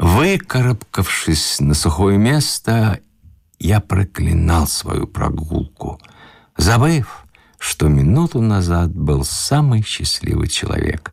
Выкарабкавшись на сухое место, я проклинал свою прогулку, забыв, что минуту назад был самый счастливый человек.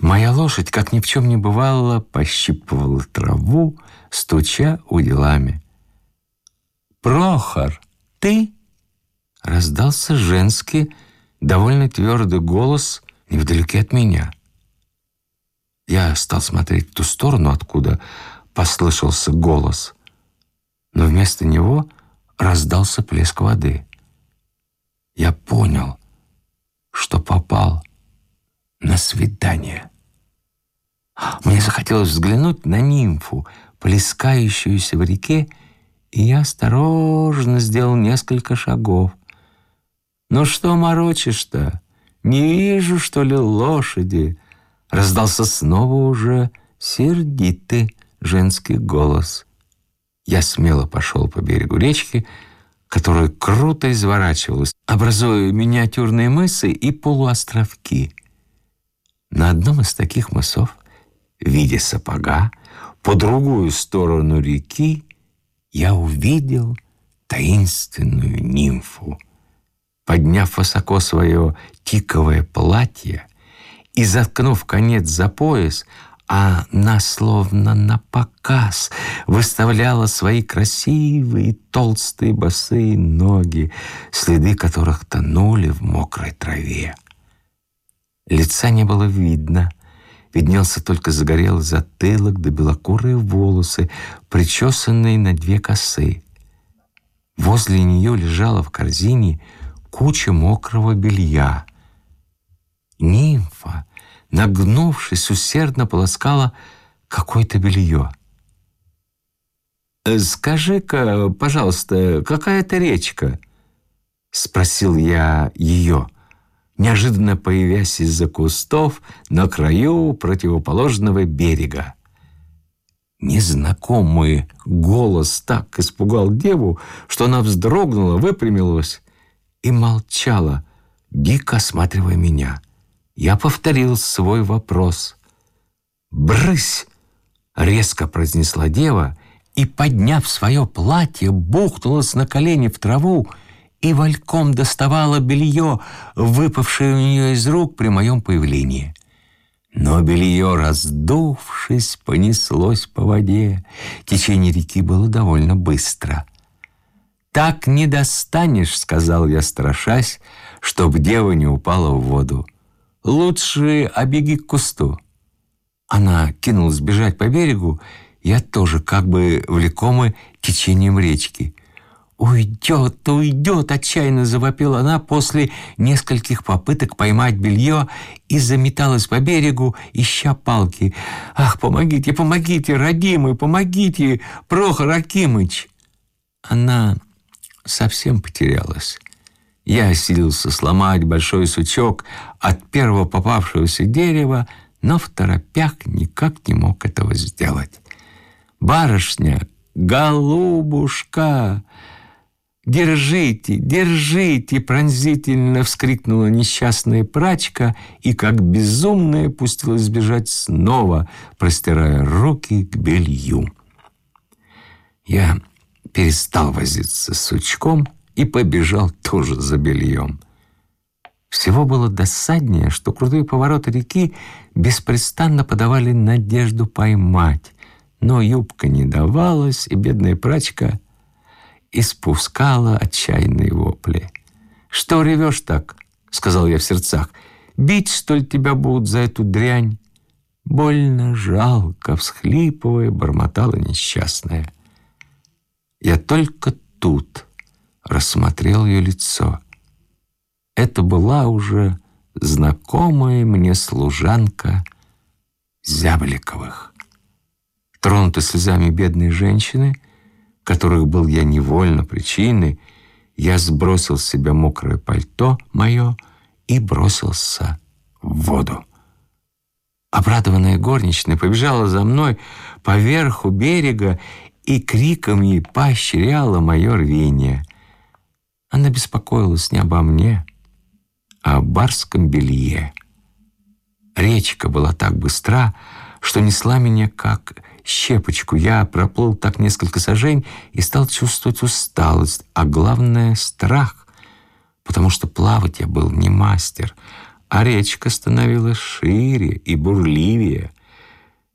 Моя лошадь, как ни в чем не бывало, пощипывала траву, стуча уделами. «Прохор, ты?» Раздался женский, довольно твердый голос невдалеке от меня. Я стал смотреть в ту сторону, откуда послышался голос, но вместо него раздался плеск воды. Я понял, что попал на свидание. Мне захотелось взглянуть на нимфу, плескающуюся в реке, и я осторожно сделал несколько шагов. «Ну что морочишь-то? Не вижу, что ли, лошади?» Раздался снова уже сердитый женский голос. Я смело пошел по берегу речки, которая круто изворачивалась, образуя миниатюрные мысы и полуостровки. На одном из таких мысов, в виде сапога, по другую сторону реки, я увидел таинственную нимфу. Подняв высоко свое тиковое платье и заткнув конец за пояс, она словно на показ выставляла свои красивые толстые босые ноги, следы которых тонули в мокрой траве. Лица не было видно, виднелся только загорелый затылок да белокурые волосы, причесанные на две косы. Возле нее лежала в корзине куча мокрого белья. Нимфа нагнувшись, усердно полоскала какое-то белье. «Э, «Скажи-ка, пожалуйста, какая это речка?» — спросил я ее, неожиданно появясь из-за кустов на краю противоположного берега. Незнакомый голос так испугал деву, что она вздрогнула, выпрямилась и молчала, дико осматривая меня — я повторил свой вопрос. «Брысь!» — резко произнесла дева и, подняв свое платье, бухнулась на колени в траву и вальком доставала белье, выпавшее у нее из рук при моем появлении. Но белье, раздувшись, понеслось по воде. Течение реки было довольно быстро. «Так не достанешь», — сказал я, страшась, чтоб дева не упала в воду. Лучше обеги к кусту». Она кинулась бежать по берегу, я тоже как бы влекомый течением речки. «Уйдет, уйдет!» — отчаянно завопила она после нескольких попыток поймать белье и заметалась по берегу, ища палки. «Ах, помогите, помогите, родимый, помогите, Прохор Акимыч!» Она совсем потерялась. Я осилился сломать большой сучок от первого попавшегося дерева, но в торопях никак не мог этого сделать. «Барышня! Голубушка!» «Держите, держите!» — пронзительно вскрикнула несчастная прачка и, как безумная, пустилась бежать снова, простирая руки к белью. Я перестал возиться с сучком и побежал тоже за бельем. Всего было досаднее, что крутые повороты реки беспрестанно подавали надежду поймать, но юбка не давалась, и бедная прачка испускала отчаянные вопли. «Что ревешь так?» — сказал я в сердцах. «Бить, что ли, тебя будут за эту дрянь?» Больно жалко, всхлипывая, бормотала несчастная. Я только тут рассмотрел ее лицо. Это была уже знакомая мне служанка Зябликовых. Тронутый слезами бедной женщины, которых был я невольно причиной, я сбросил с себя мокрое пальто мое и бросился в воду. Обрадованная горничная побежала за мной по верху берега и криком ей поощряла мое рвение — она беспокоилась не обо мне, а о барском белье. Речка была так быстра, что несла меня как щепочку. Я проплыл так несколько сажень и стал чувствовать усталость, а главное — страх, потому что плавать я был не мастер, а речка становилась шире и бурливее.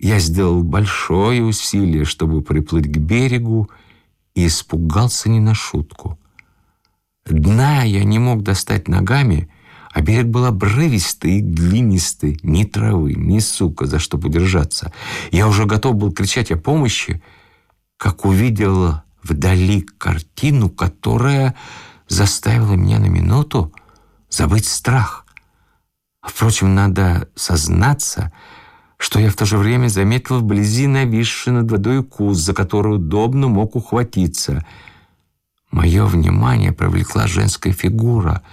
Я сделал большое усилие, чтобы приплыть к берегу, и испугался не на шутку. Дна я не мог достать ногами, а берег был обрывистый и глинистый, ни травы, ни сука, за что подержаться. Я уже готов был кричать о помощи, как увидел вдали картину, которая заставила меня на минуту забыть страх. Впрочем, надо сознаться, что я в то же время заметил вблизи нависший над водой куст, за который удобно мог ухватиться. Мое внимание привлекла женская фигура —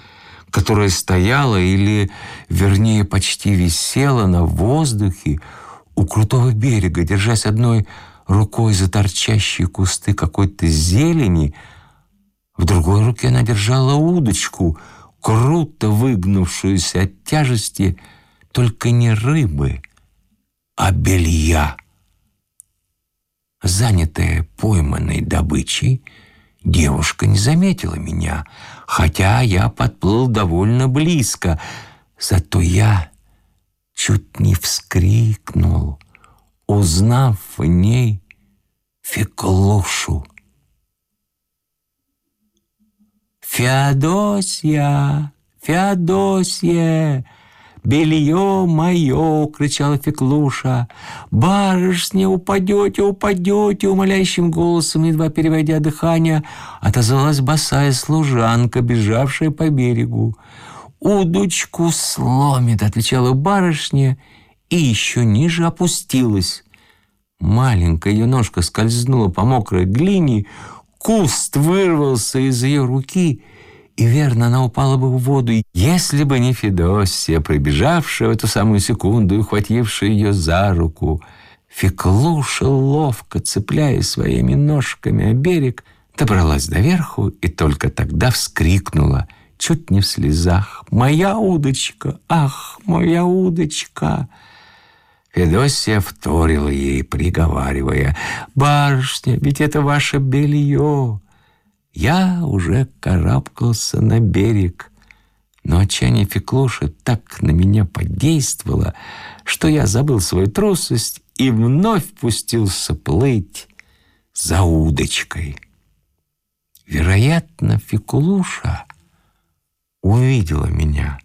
которая стояла или, вернее, почти висела на воздухе у крутого берега, держась одной рукой за торчащие кусты какой-то зелени, в другой руке она держала удочку, круто выгнувшуюся от тяжести, только не рыбы, а белья. Занятая пойманной добычей, девушка не заметила меня — хотя я подплыл довольно близко. Зато я чуть не вскрикнул, узнав в ней Феклушу. «Феодосия! Феодосия!» «Белье мое!» — кричала Феклуша. «Барышня, упадете, упадете!» Умоляющим голосом, едва переводя дыхание, отозвалась босая служанка, бежавшая по берегу. «Удочку сломит!» — отвечала барышня и еще ниже опустилась. Маленькая ее ножка скользнула по мокрой глине, куст вырвался из ее руки — и верно, она упала бы в воду, если бы не Федосия, прибежавшая в эту самую секунду и ухватившая ее за руку. Феклуша, ловко цепляясь своими ножками о берег, добралась доверху и только тогда вскрикнула, чуть не в слезах. «Моя удочка! Ах, моя удочка!» Федосия вторила ей, приговаривая, «Барышня, ведь это ваше белье!» Я уже карабкался на берег, но отчаяние Феклуши так на меня подействовало, что я забыл свою трусость и вновь пустился плыть за удочкой. Вероятно, Фекулуша увидела меня,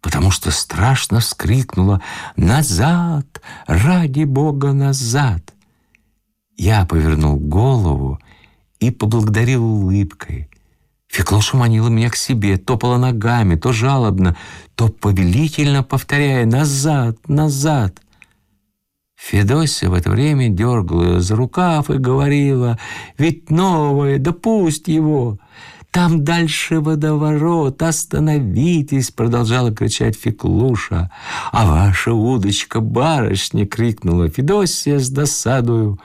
потому что страшно вскрикнула «Назад! Ради Бога, назад!» Я повернул голову и поблагодарил улыбкой. Феклоша манила меня к себе, топала ногами, то жалобно, то повелительно повторяя «назад, назад». Федосия в это время дергала ее за рукав и говорила «Ведь новое, да пусть его!» «Там дальше водоворот, остановитесь!» Продолжала кричать Феклуша. «А ваша удочка, барышня!» Крикнула Федосия с досадою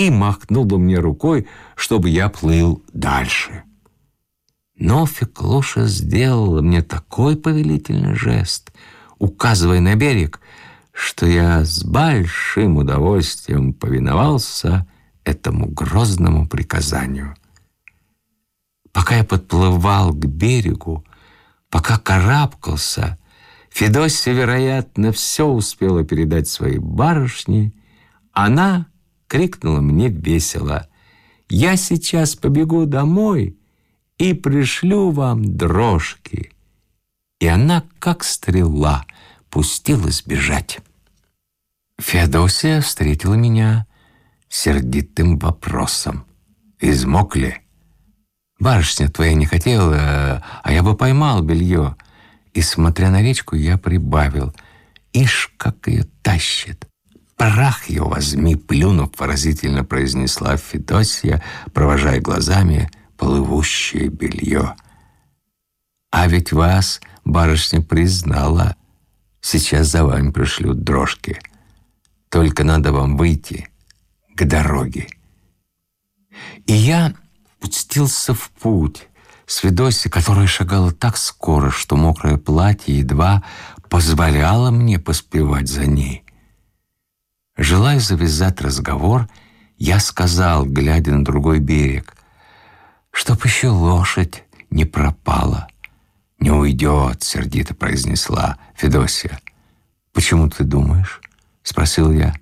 и махнула мне рукой, чтобы я плыл дальше. Но Феклуша сделала мне такой повелительный жест, указывая на берег, что я с большим удовольствием повиновался этому грозному приказанию. Пока я подплывал к берегу, пока карабкался, Федосия, вероятно, все успела передать своей барышне. Она крикнула мне весело. «Я сейчас побегу домой и пришлю вам дрожки». И она, как стрела, пустилась бежать. Феодосия встретила меня сердитым вопросом. «Измок ли?» «Барышня твоя не хотела, а я бы поймал белье». И, смотря на речку, я прибавил. «Ишь, как ее тащит!» «Прах ее возьми!» — плюнув, поразительно произнесла Федосия, провожая глазами плывущее белье. «А ведь вас барышня признала. Сейчас за вами пришлют дрожки. Только надо вам выйти к дороге». И я пустился в путь с Федосией, которая шагала так скоро, что мокрое платье едва позволяло мне поспевать за ней. Желая завязать разговор, я сказал, глядя на другой берег, чтоб еще лошадь не пропала. «Не уйдет», — сердито произнесла Федосия. «Почему ты думаешь?» — спросил я.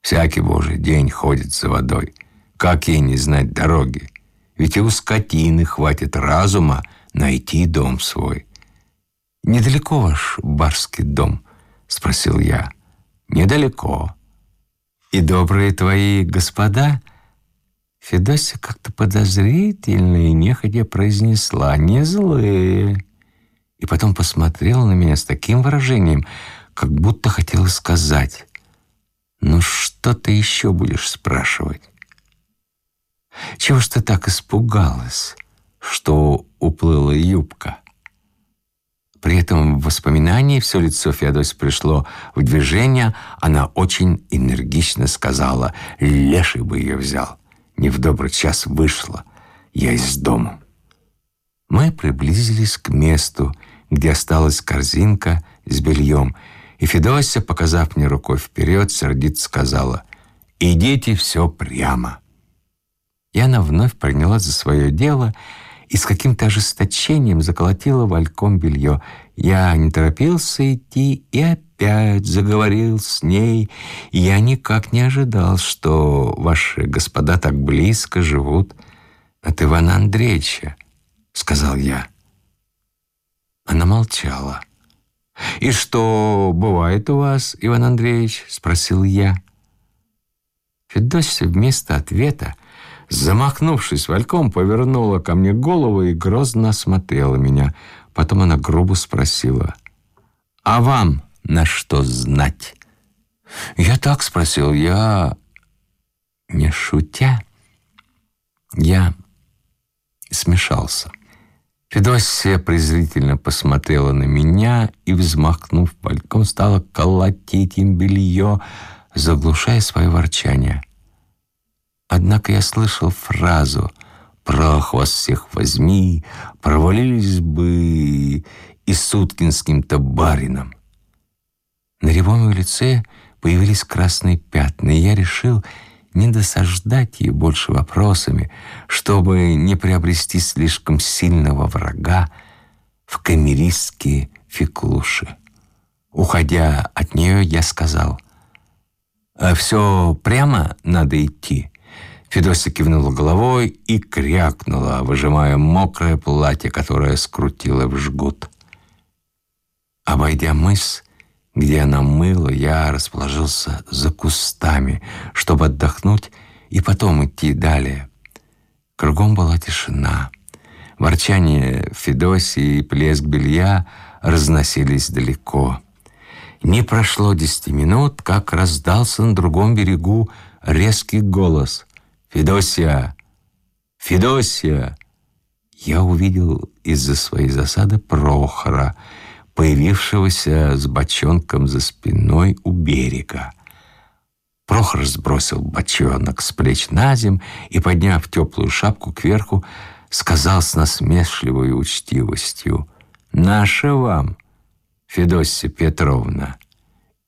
«Всякий божий день ходит за водой. Как ей не знать дороги? Ведь и у скотины хватит разума найти дом свой». «Недалеко ваш барский дом?» — спросил я. «Недалеко. И добрые твои господа?» Федосия как-то подозрительно и неходя произнесла «не злые». И потом посмотрела на меня с таким выражением, как будто хотела сказать «ну что ты еще будешь спрашивать?» «Чего ж ты так испугалась, что уплыла юбка?» При этом в воспоминании все лицо Феодосии пришло в движение. Она очень энергично сказала, леший бы ее взял. Не в добрый час вышла я из дома. Мы приблизились к месту, где осталась корзинка с бельем, и Федосия, показав мне рукой вперед, сердито сказала «Идите все прямо». И она вновь принялась за свое дело — и с каким-то ожесточением заколотила вальком белье. Я не торопился идти и опять заговорил с ней. Я никак не ожидал, что ваши господа так близко живут от Ивана Андреевича, сказал я. Она молчала. «И что бывает у вас, Иван Андреевич?» — спросил я. Федосия вместо ответа Замахнувшись вальком, повернула ко мне голову и грозно осмотрела меня. Потом она грубо спросила, «А вам на что знать?» «Я так спросил, я...» Не шутя, я смешался. Федосия презрительно посмотрела на меня и, взмахнув пальком, стала колотить им белье, заглушая свое ворчание. Однако я слышал фразу «Прах вас всех возьми, провалились бы и суткинским-то барином». На рябом лице появились красные пятна, и я решил не досаждать ей больше вопросами, чтобы не приобрести слишком сильного врага в камеристские феклуши. Уходя от нее, я сказал, «А все прямо надо идти?» Федосия кивнула головой и крякнула, выжимая мокрое платье, которое скрутила в жгут. Обойдя мыс, где она мыла, я расположился за кустами, чтобы отдохнуть и потом идти далее. Кругом была тишина. Ворчание Федосии и плеск белья разносились далеко. Не прошло десяти минут, как раздался на другом берегу резкий голос. «Федосия! Федосия!» Я увидел из-за своей засады Прохора, появившегося с бочонком за спиной у берега. Прохор сбросил бочонок с плеч на земь и, подняв теплую шапку кверху, сказал с насмешливой учтивостью «Наша вам, Федосия Петровна,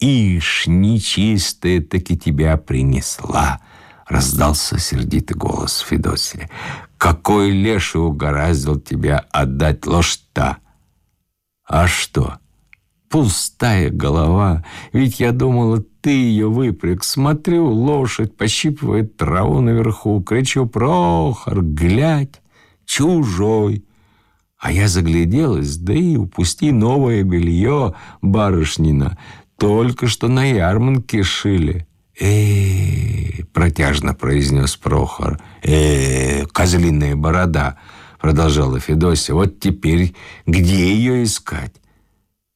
ишь, нечистая таки тебя принесла» раздался сердитый голос Федосия. «Какой леший угораздил тебя отдать ложь-то?» «А что?» «Пустая голова, ведь я думала, ты ее выпряг. Смотрю, лошадь пощипывает траву наверху, кричу, Прохор, глядь, чужой!» А я загляделась, да и упусти новое белье, барышнина, только что на ярмарке шили э протяжно произнес Прохор. э козлиная борода!» продолжала Федосия. «Вот теперь где ее искать?»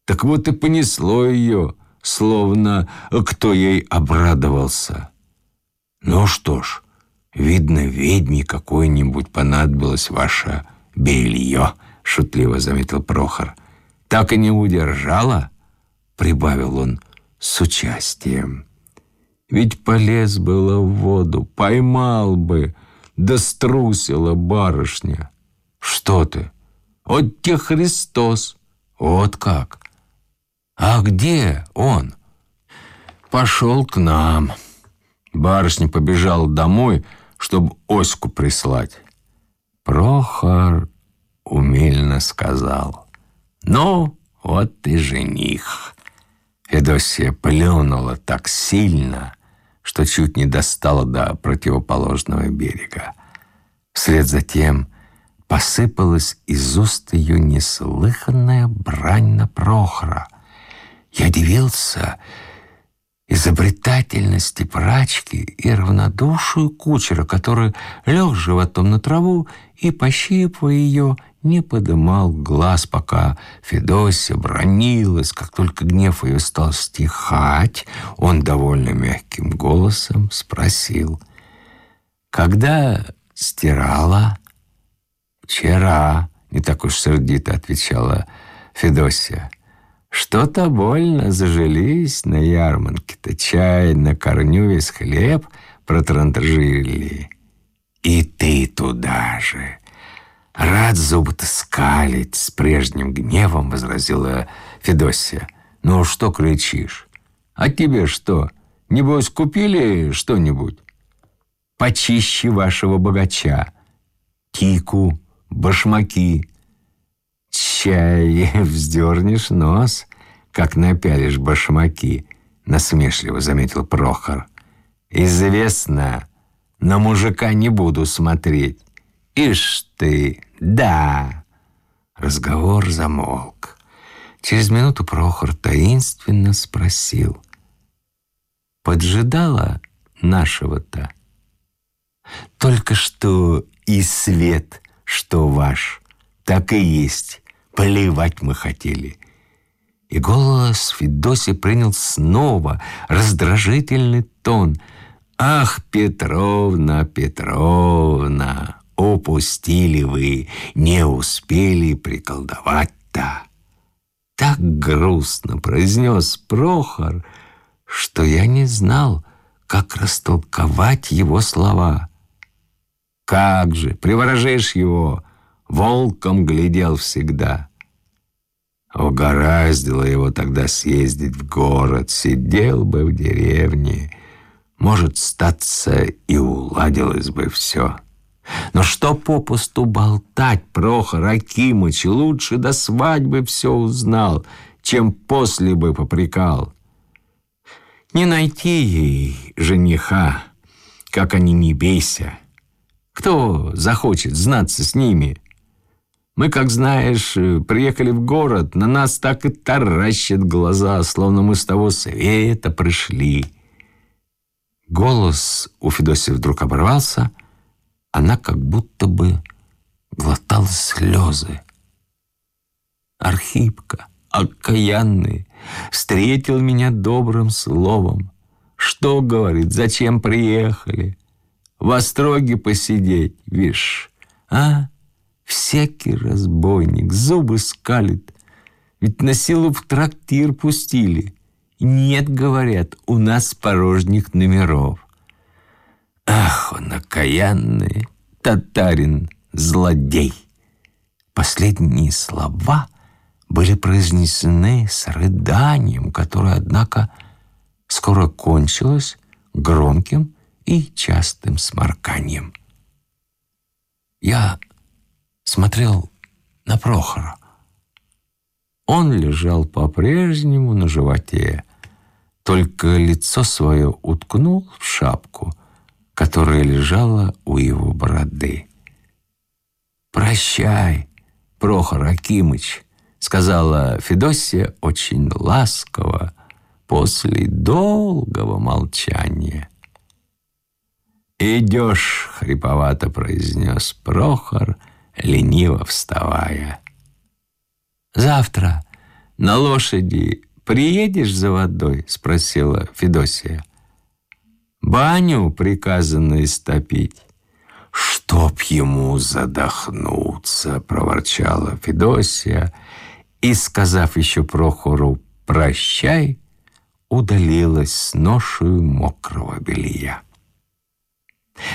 Так вот и понесло ее, словно кто ей обрадовался. «Ну что ж, видно, ведьме какой-нибудь понадобилось ваше белье», шутливо заметил Прохор. «Так и не удержала?» прибавил он с участием. Ведь полез было в воду, поймал бы, да струсила барышня. Что ты? Вот те Христос. Вот как. А где он? пошел к нам. Барышня побежала домой, чтобы Оську прислать. Прохор умельно сказал. «Ну, вот ты жених». Федосия плюнула так сильно, что чуть не достала до противоположного берега. Вслед за тем посыпалась из уст ее неслыханная брань на Прохора. Я дивился изобретательности прачки и равнодушию кучера, который лег животом на траву и, пощипывая ее, не подымал глаз, пока Федосия бронилась. Как только гнев ее стал стихать, он довольно мягким голосом спросил, «Когда стирала?» «Вчера», — не так уж сердито отвечала Федосия. Что-то больно зажились на ярмарке-то. Чай на корню весь хлеб протранжили. И ты туда же. Рад зубы-то скалить, с прежним гневом возразила Федосия. Ну, что кричишь? А тебе что? Небось, купили что-нибудь? Почище вашего богача. Тику, башмаки, чай вздернешь нос, как напялишь башмаки, насмешливо заметил Прохор. Известно, на мужика не буду смотреть. Ишь ты, да. Разговор замолк. Через минуту Прохор таинственно спросил. Поджидала нашего-то? Только что и свет, что ваш, так и есть. Плевать мы хотели. И голос Федоси принял снова раздражительный тон. «Ах, Петровна, Петровна, упустили вы, не успели приколдовать-то!» Так грустно произнес Прохор, что я не знал, как растолковать его слова. «Как же, приворожишь его!» Волком глядел всегда. Угораздило его тогда съездить в город, сидел бы в деревне. Может, статься и уладилось бы все. Но что попусту болтать, Прохор Акимыч, лучше до свадьбы все узнал, чем после бы попрекал. Не найти ей жениха, как они не бейся. Кто захочет знаться с ними? Мы, как знаешь, э, приехали в город, на нас так и таращат глаза, словно мы с того света пришли. Голос у Федосии вдруг оборвался, она как будто бы глотала слезы. Архипка, окаянный, встретил меня добрым словом. Что, говорит, зачем приехали? В остроге посидеть, вишь, а? Всякий разбойник зубы скалит, ведь на силу в трактир пустили. Нет, говорят, у нас порожних номеров. Ах, он окаянный татарин, злодей. Последние слова были произнесены с рыданием, которое, однако, скоро кончилось громким и частым сморканием. Я смотрел на Прохора. Он лежал по-прежнему на животе, только лицо свое уткнул в шапку, которая лежала у его бороды. «Прощай, Прохор Акимыч», — сказала Федосия очень ласково после долгого молчания. «Идешь», — хриповато произнес Прохор, — лениво вставая. «Завтра на лошади приедешь за водой?» — спросила Федосия. «Баню приказано истопить». «Чтоб ему задохнуться!» — проворчала Федосия и, сказав еще Прохору «прощай», удалилась с ношею мокрого белья.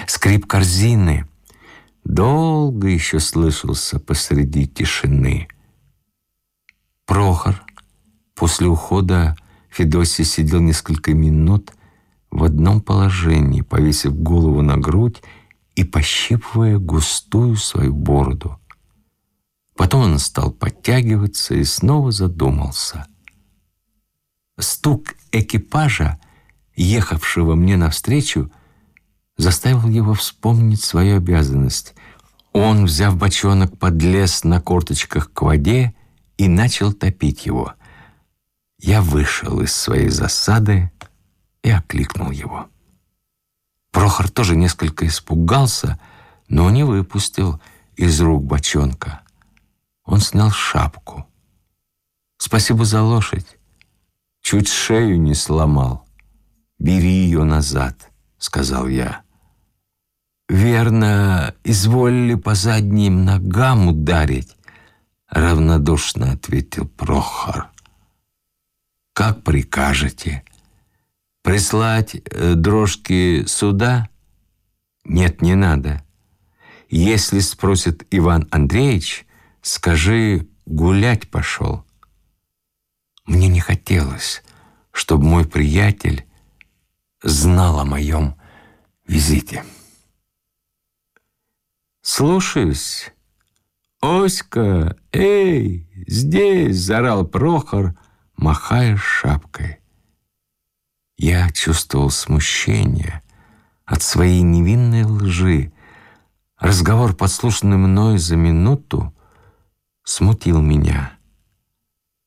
Скрип корзины — долго еще слышался посреди тишины. Прохор после ухода Федосий сидел несколько минут в одном положении, повесив голову на грудь и пощипывая густую свою бороду. Потом он стал подтягиваться и снова задумался. Стук экипажа, ехавшего мне навстречу, заставил его вспомнить свою обязанность. Он, взяв бочонок, подлез на корточках к воде и начал топить его. Я вышел из своей засады и окликнул его. Прохор тоже несколько испугался, но не выпустил из рук бочонка. Он снял шапку. «Спасибо за лошадь. Чуть шею не сломал. Бери ее назад», — сказал я. «Верно, изволили по задним ногам ударить», — равнодушно ответил Прохор. «Как прикажете? Прислать э, дрожки сюда?» «Нет, не надо. Если спросит Иван Андреевич, скажи, гулять пошел». Мне не хотелось, чтобы мой приятель знал о моем визите. «Слушаюсь. Оська, эй, здесь!» — заорал Прохор, махая шапкой. Я чувствовал смущение от своей невинной лжи. Разговор, подслушанный мной за минуту, смутил меня.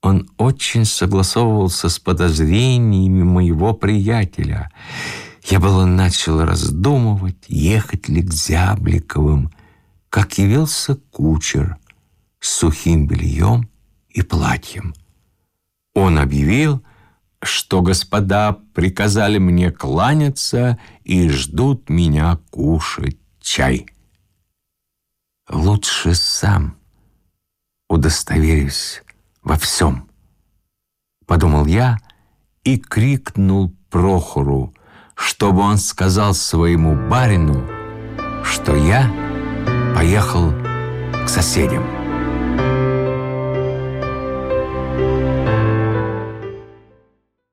Он очень согласовывался с подозрениями моего приятеля. Я было начал раздумывать, ехать ли к Зябликовым, как явился кучер с сухим бельем и платьем. Он объявил, что господа приказали мне кланяться и ждут меня кушать чай. Лучше сам удостоверюсь во всем, подумал я и крикнул Прохору, чтобы он сказал своему барину, что я поехал к соседям.